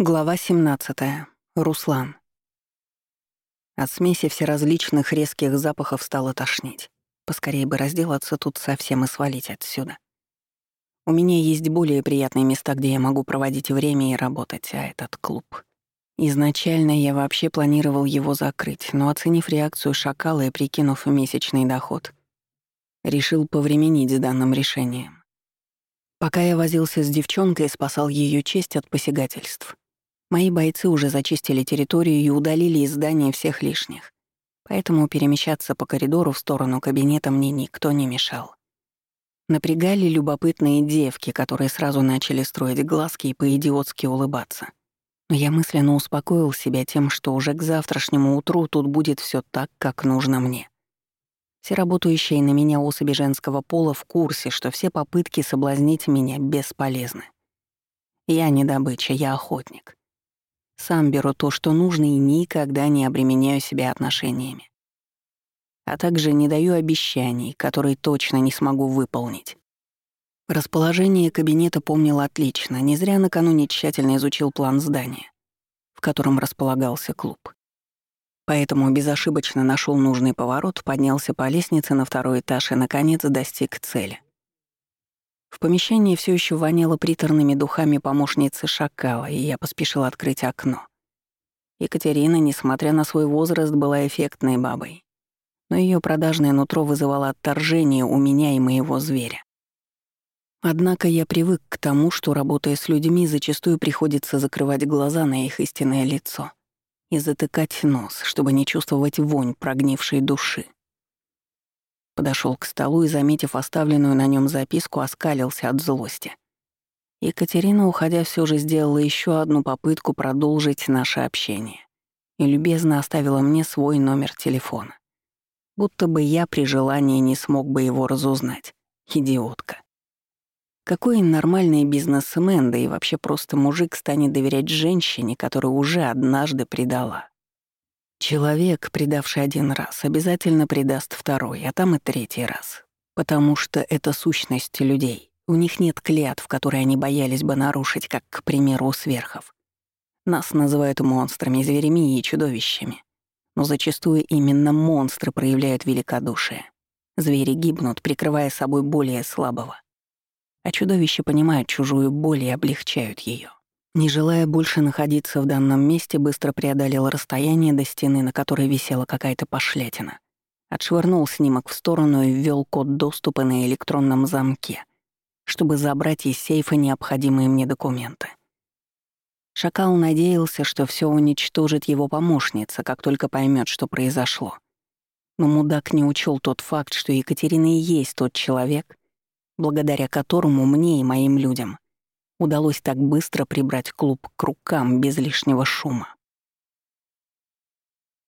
Глава 17. Руслан. От смеси всеразличных резких запахов стало тошнить. Поскорее бы разделаться тут совсем и свалить отсюда. У меня есть более приятные места, где я могу проводить время и работать, а этот клуб. Изначально я вообще планировал его закрыть, но оценив реакцию шакала и прикинув месячный доход, решил повременить с данным решением. Пока я возился с девчонкой, спасал ее честь от посягательств — Мои бойцы уже зачистили территорию и удалили из здания всех лишних. Поэтому перемещаться по коридору в сторону кабинета мне никто не мешал. Напрягали любопытные девки, которые сразу начали строить глазки и по-идиотски улыбаться. Но я мысленно успокоил себя тем, что уже к завтрашнему утру тут будет все так, как нужно мне. Все работающие на меня особи женского пола в курсе, что все попытки соблазнить меня бесполезны. Я не добыча, я охотник. Сам беру то, что нужно, и никогда не обременяю себя отношениями. А также не даю обещаний, которые точно не смогу выполнить. Расположение кабинета помнил отлично, не зря накануне тщательно изучил план здания, в котором располагался клуб. Поэтому безошибочно нашел нужный поворот, поднялся по лестнице на второй этаж и, наконец, достиг цели. В помещении все еще воняло приторными духами помощницы шакала, и я поспешил открыть окно. Екатерина, несмотря на свой возраст, была эффектной бабой. Но ее продажное нутро вызывало отторжение у меня и моего зверя. Однако я привык к тому, что, работая с людьми, зачастую приходится закрывать глаза на их истинное лицо и затыкать нос, чтобы не чувствовать вонь прогнившей души. Подошел к столу и, заметив оставленную на нем записку, оскалился от злости. Екатерина, уходя, все же сделала еще одну попытку продолжить наше общение и любезно оставила мне свой номер телефона. Будто бы я при желании не смог бы его разузнать. Идиотка. Какой нормальный бизнесмен, да и вообще просто мужик станет доверять женщине, которая уже однажды предала? Человек, предавший один раз, обязательно предаст второй, а там и третий раз. Потому что это сущность людей. У них нет клятв, которые они боялись бы нарушить, как, к примеру, у сверхов. Нас называют монстрами, зверями и чудовищами. Но зачастую именно монстры проявляют великодушие. Звери гибнут, прикрывая собой более слабого. А чудовища понимают чужую боль и облегчают ее. Не желая больше находиться в данном месте, быстро преодолел расстояние до стены, на которой висела какая-то пошлятина. Отшвырнул снимок в сторону и ввел код доступа на электронном замке, чтобы забрать из сейфа необходимые мне документы. Шакал надеялся, что все уничтожит его помощница, как только поймет, что произошло. Но мудак не учел тот факт, что Екатерина и есть тот человек, благодаря которому мне и моим людям удалось так быстро прибрать клуб к рукам без лишнего шума.